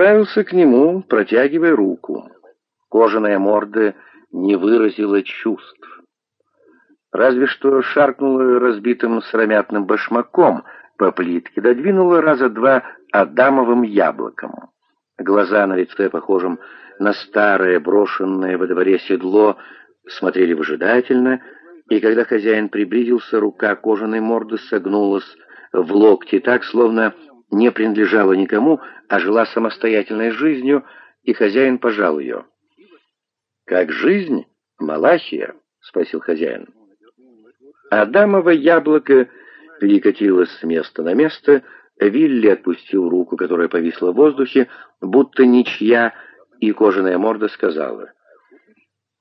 направился к нему, протягивая руку. Кожаная морда не выразила чувств. Разве что шаркнула разбитым сыромятным башмаком по плитке, додвинула раза два адамовым яблоком. Глаза на лице, похожем на старое брошенное во дворе седло, смотрели выжидательно, и когда хозяин приблизился, рука кожаной морды согнулась в локте так, словно не принадлежала никому, а жила самостоятельной жизнью, и хозяин пожал ее. «Как жизнь, Малахия?» — спросил хозяин. Адамово яблоко перекатилось с места на место, Вилли отпустил руку, которая повисла в воздухе, будто ничья, и кожаная морда сказала.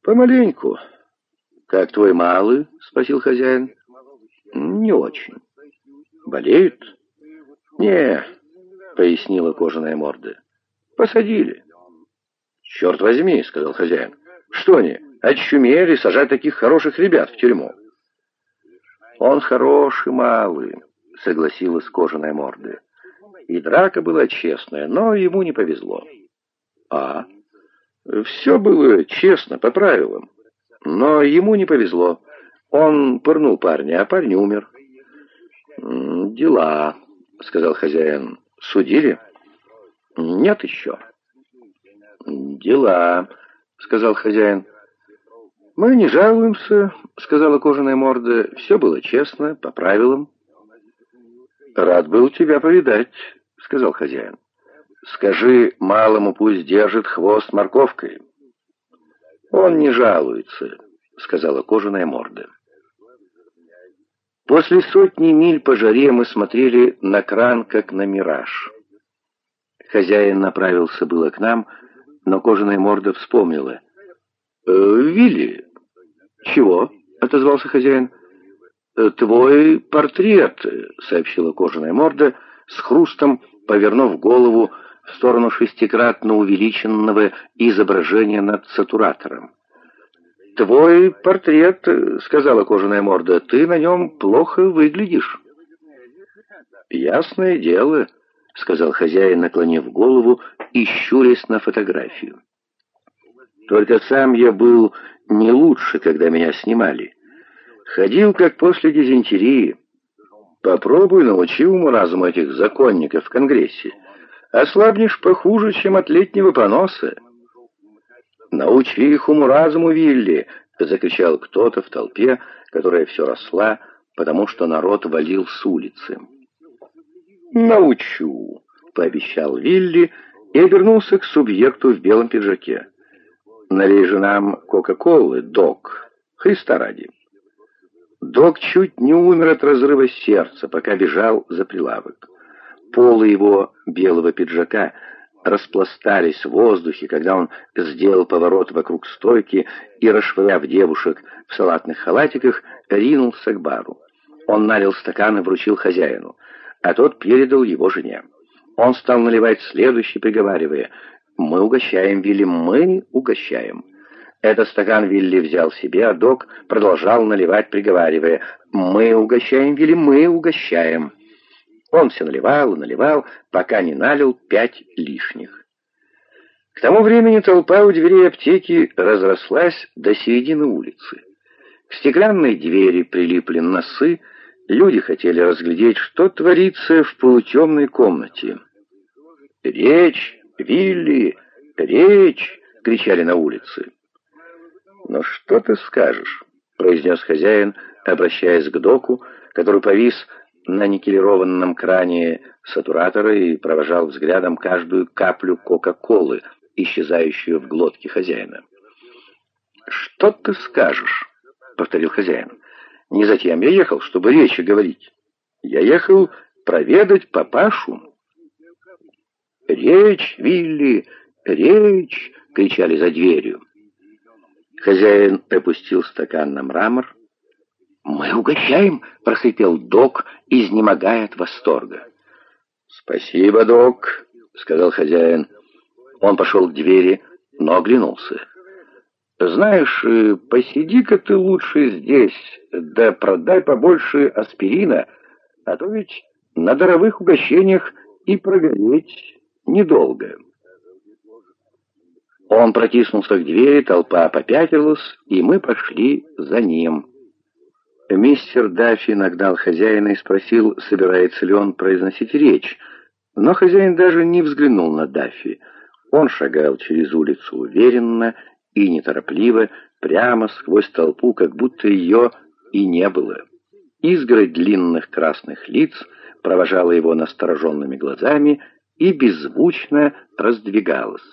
«Помаленьку». «Как твой малый?» — спросил хозяин. «Не очень». «Болеют?» «Не», — пояснила кожаная морда. «Посадили». «Черт возьми», — сказал хозяин. «Что они, очумели сажать таких хороших ребят в тюрьму?» «Он хороший малый», — согласилась кожаная морда. И драка была честная, но ему не повезло. «А?» «Все было честно, по правилам. Но ему не повезло. Он пырнул парня, а парень умер». «Дела», — сказал хозяин. «Судили?» «Нет еще». «Дела», — сказал хозяин. «Мы не жалуемся», — сказала кожаная морда. «Все было честно, по правилам». «Рад был тебя повидать», — сказал хозяин. «Скажи малому, пусть держит хвост морковкой». «Он не жалуется», — сказала кожаная морда. После сотни миль по жаре мы смотрели на кран, как на мираж. Хозяин направился было к нам, но кожаная морда вспомнила. «Э, «Вилли!» «Чего?» — отозвался хозяин. «Э, «Твой портрет», — сообщила кожаная морда, с хрустом повернув голову в сторону шестикратно увеличенного изображения над сатуратором. «Твой портрет», — сказала кожаная морда, — «ты на нем плохо выглядишь». «Ясное дело», — сказал хозяин, наклонив голову и щурясь на фотографию. «Только сам я был не лучше, когда меня снимали. Ходил, как после дизентерии. Попробуй научи уму-разуму этих законников в Конгрессе. Ослабнешь похуже, чем от летнего поноса». «Научи их уму-разуму, Вилли!» — закричал кто-то в толпе, которая все росла, потому что народ валил с улицы. «Научу!» — пообещал Вилли и обернулся к субъекту в белом пиджаке. «Налей же нам Кока-Колы, док, Христа ради!» Док чуть не умер от разрыва сердца, пока бежал за прилавок. Полы его белого пиджака — распластались в воздухе, когда он сделал поворот вокруг стойки и, расшвыряв девушек в салатных халатиках, ринулся к бару. Он налил стакан и вручил хозяину, а тот передал его жене. Он стал наливать следующий, приговаривая, «Мы угощаем, Вилли, мы угощаем». Этот стакан Вилли взял себе, а док продолжал наливать, приговаривая, «Мы угощаем, Вилли, мы угощаем». Он все наливал и наливал, пока не налил пять лишних. К тому времени толпа у дверей аптеки разрослась до середины улицы. К стеклянной двери прилипли носы, люди хотели разглядеть, что творится в полутемной комнате. «Речь! Вилли! Речь!» — кричали на улице. «Но что ты скажешь?» — произнес хозяин, обращаясь к доку, который повис на никелированном кране сатуратора и провожал взглядом каждую каплю Кока-Колы, исчезающую в глотке хозяина. «Что ты скажешь?» — повторил хозяин. «Не затем я ехал, чтобы речи говорить. Я ехал проведать папашу». «Речь, Вилли, речь!» — кричали за дверью. Хозяин опустил стакан на мрамор, «Мы угощаем!» — прохрипел док, изнемогая от восторга. «Спасибо, док!» — сказал хозяин. Он пошел к двери, но оглянулся. «Знаешь, э, посиди-ка ты лучше здесь, да продай побольше аспирина, а то ведь на даровых угощениях и прогореть недолго». Он протиснулся к двери, толпа попятилась, и мы пошли за ним. Мистер Даффи нагнал хозяина и спросил, собирается ли он произносить речь. Но хозяин даже не взглянул на Даффи. Он шагал через улицу уверенно и неторопливо, прямо сквозь толпу, как будто ее и не было. Изгородь длинных красных лиц провожала его настороженными глазами и беззвучно раздвигалась.